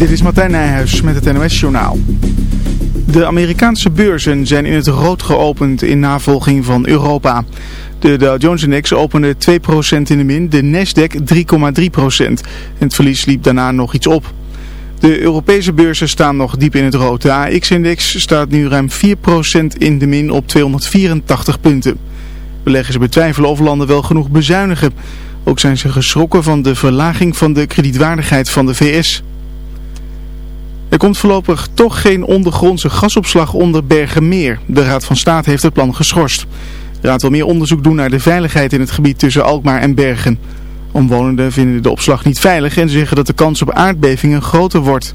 Dit is Martijn Nijhuis met het NOS-journaal. De Amerikaanse beurzen zijn in het rood geopend in navolging van Europa. De Dow Jones-index opende 2% in de min, de Nasdaq 3,3%. En het verlies liep daarna nog iets op. De Europese beurzen staan nog diep in het rood. De AX-index staat nu ruim 4% in de min op 284 punten. Beleggers betwijfelen of landen wel genoeg bezuinigen. Ook zijn ze geschrokken van de verlaging van de kredietwaardigheid van de VS. Er komt voorlopig toch geen ondergrondse gasopslag onder Bergenmeer. De Raad van State heeft het plan geschorst. De Raad wil meer onderzoek doen naar de veiligheid in het gebied tussen Alkmaar en Bergen. Omwonenden vinden de opslag niet veilig en zeggen dat de kans op aardbevingen groter wordt.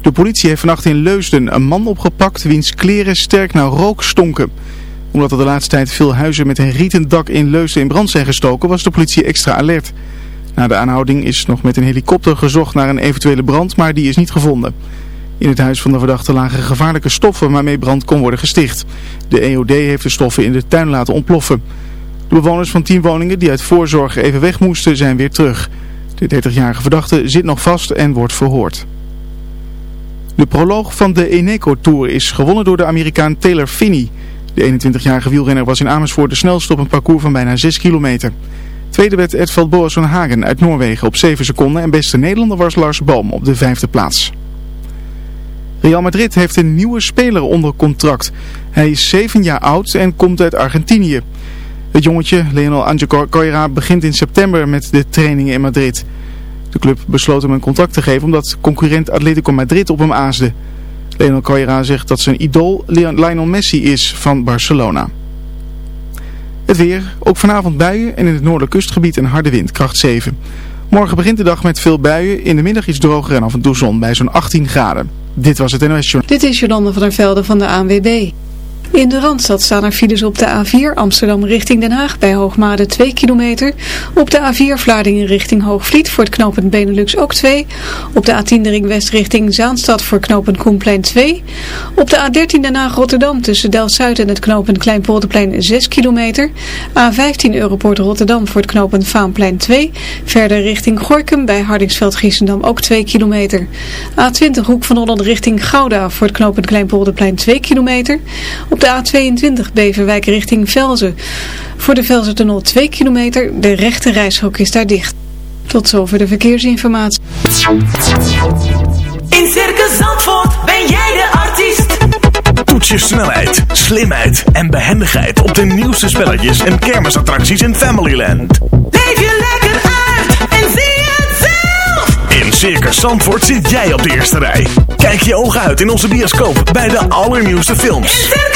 De politie heeft vannacht in Leusden een man opgepakt wiens kleren sterk naar rook stonken. Omdat er de laatste tijd veel huizen met een rieten dak in Leusden in brand zijn gestoken was de politie extra alert. Na de aanhouding is nog met een helikopter gezocht naar een eventuele brand, maar die is niet gevonden. In het huis van de verdachte lagen gevaarlijke stoffen waarmee brand kon worden gesticht. De EOD heeft de stoffen in de tuin laten ontploffen. De bewoners van tien woningen die uit voorzorg even weg moesten zijn weer terug. De 30-jarige verdachte zit nog vast en wordt verhoord. De proloog van de Eneco Tour is gewonnen door de Amerikaan Taylor Finney. De 21-jarige wielrenner was in Amersfoort de snelste op een parcours van bijna 6 kilometer. Tweede werd Edvald Boas van Hagen uit Noorwegen op 7 seconden en beste Nederlander was Lars Boom op de vijfde plaats. Real Madrid heeft een nieuwe speler onder contract. Hij is 7 jaar oud en komt uit Argentinië. Het jongetje, Leonel Angel Correa, begint in september met de trainingen in Madrid. De club besloot hem een contract te geven omdat concurrent Atletico Madrid op hem aasde. Leonel Correa zegt dat zijn idool Lionel Messi is van Barcelona. Het weer, ook vanavond buien en in het noordelijk kustgebied een harde wind, kracht 7. Morgen begint de dag met veel buien, in de middag iets droger en af en toe zon bij zo'n 18 graden. Dit was het NOS Journal. Dit is Jolande van der Velde van de ANWB. In de Randstad staan er files op de A4 Amsterdam richting Den Haag bij Hoogmade 2 kilometer. Op de A4 Vlaardingen richting Hoogvliet voor het knooppunt Benelux ook 2. Op de A10 de west richting Zaanstad voor knooppunt Koenplein 2. Op de A13 Den Haag Rotterdam tussen Delft-Zuid en het knooppunt Kleinpolderplein 6 kilometer. A15 Europort Rotterdam voor het knooppunt Vaanplein 2. Verder richting Gorkum bij Hardingsveld Giessendam ook 2 kilometer. A20 Hoek van Holland richting Gouda voor het knooppunt Kleinpolderplein 2 kilometer. Op de A22 Beverwijk richting Velzen. Voor de Velzen-tunnel 2 kilometer. De rechte reishok is daar dicht. Tot zover de verkeersinformatie. In Circus Zandvoort ben jij de artiest. Toets je snelheid, slimheid en behendigheid op de nieuwste spelletjes en kermisattracties in Familyland. Leef je lekker uit en zie het zelf. In Circus Zandvoort zit jij op de eerste rij. Kijk je ogen uit in onze bioscoop bij de allernieuwste films. In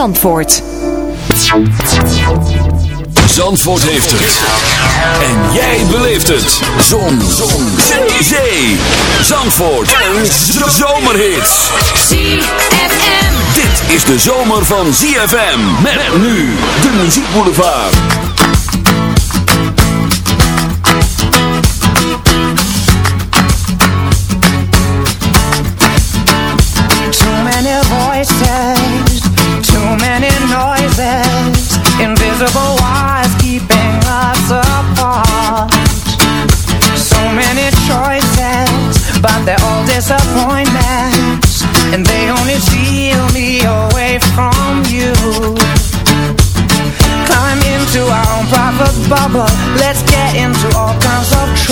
Zandvoort heeft het. En jij beleeft het. Zon. Zon. Zee. Zee. Zandvoort. Een zomerhit. ZFM. Dit is de zomer van ZFM. Met nu de muziekboulevard.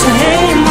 same hey,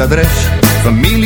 adres. Familie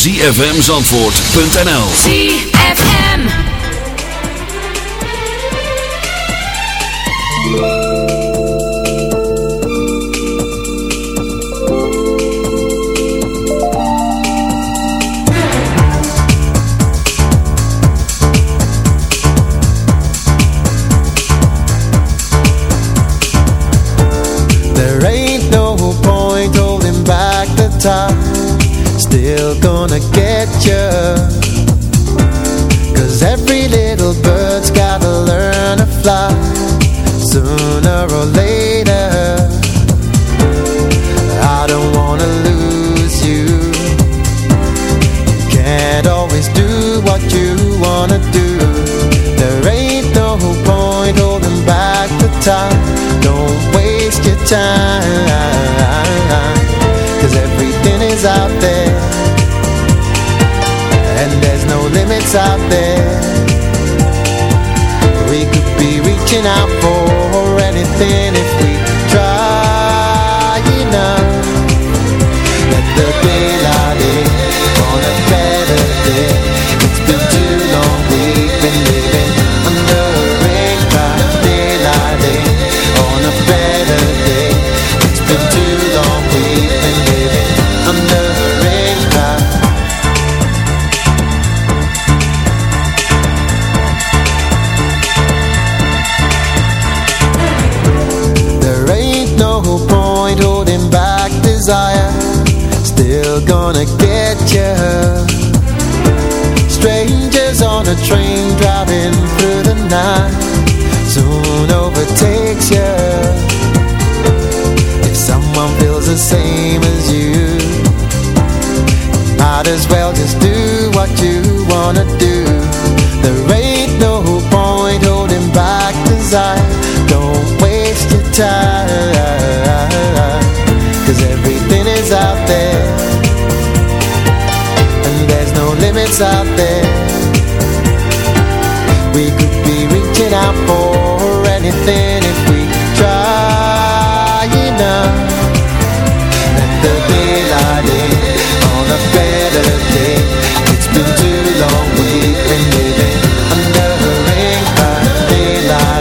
zfmzandvoort.nl time. Cause everything is out there. And there's no limits out there. We could be reaching out for anything if we gonna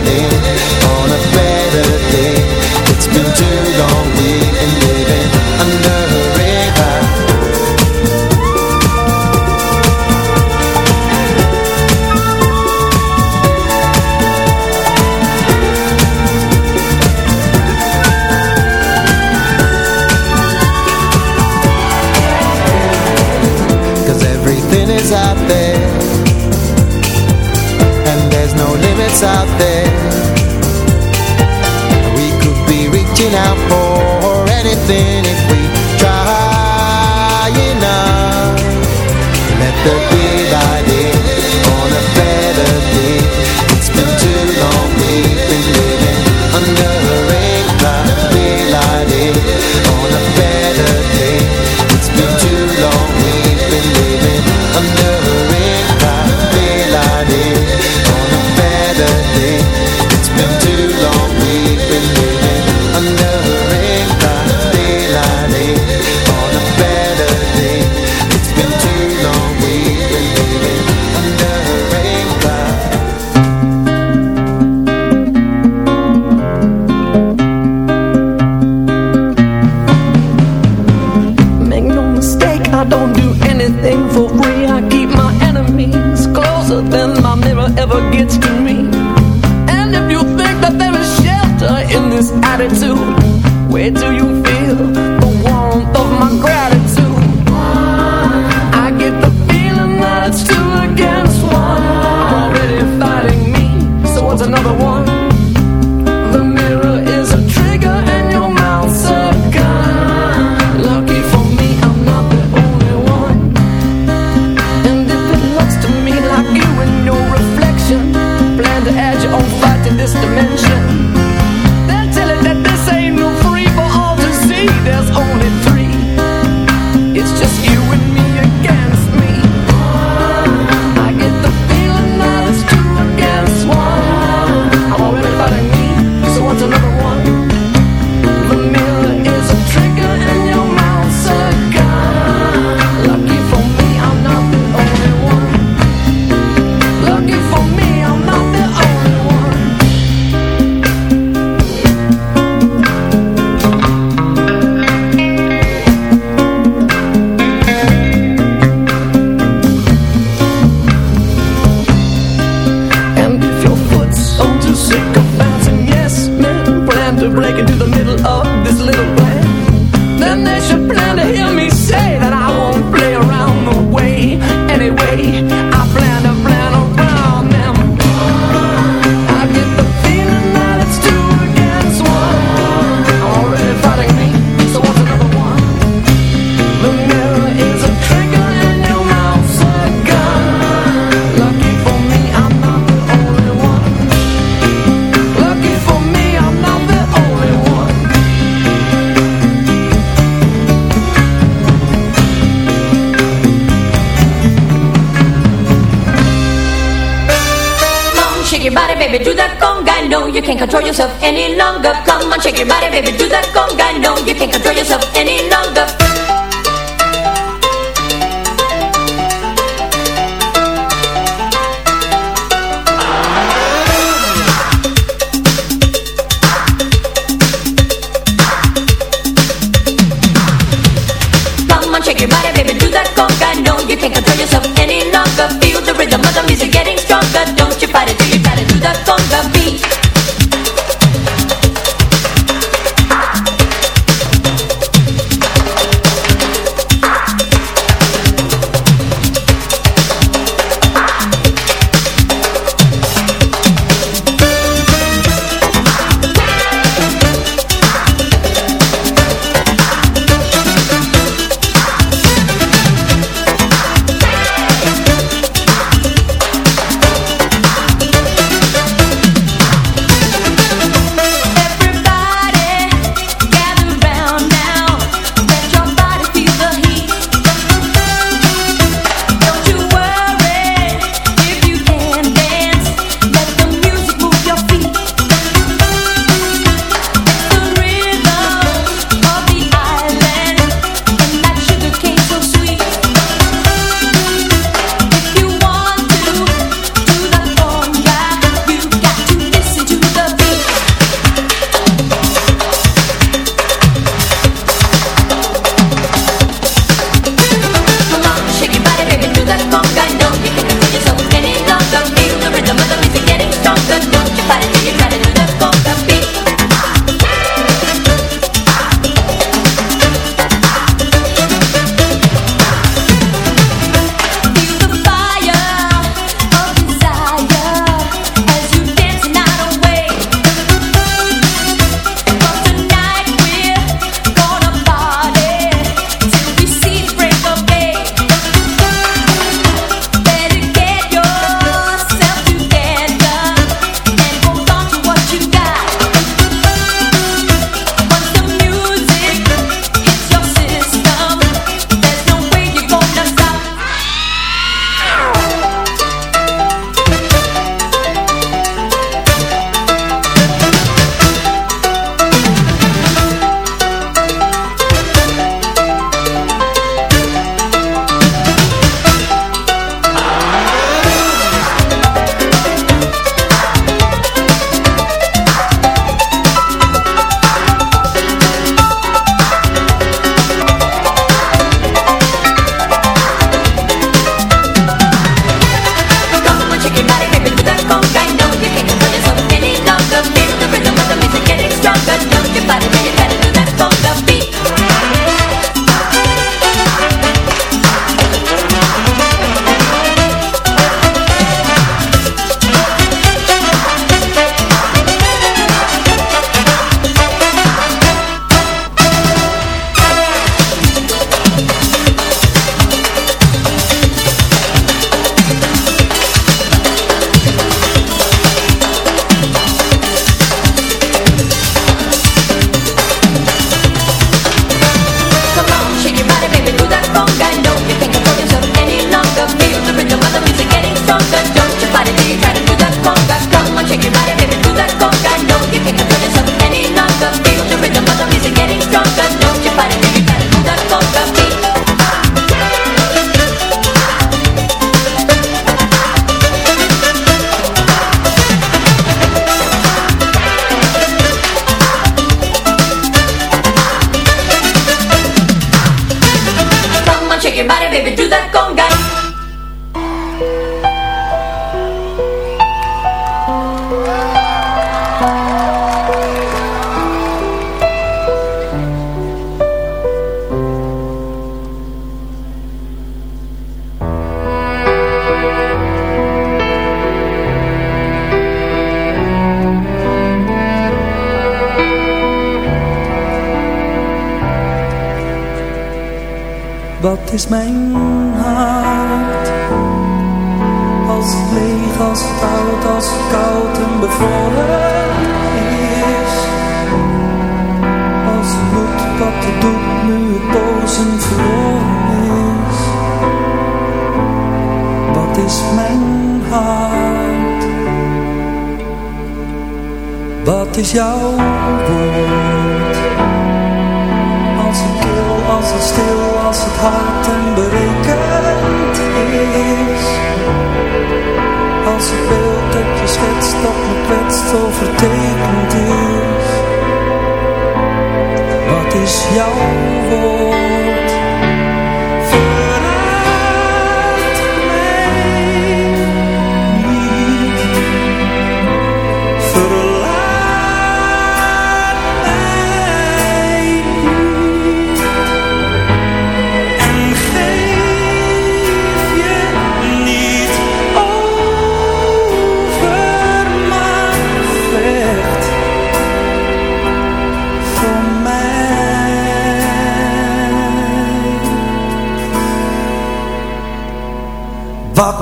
darling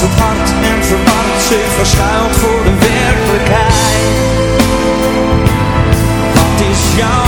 Het hart en verward zich verschuilt voor de werkelijkheid. Wat is jouw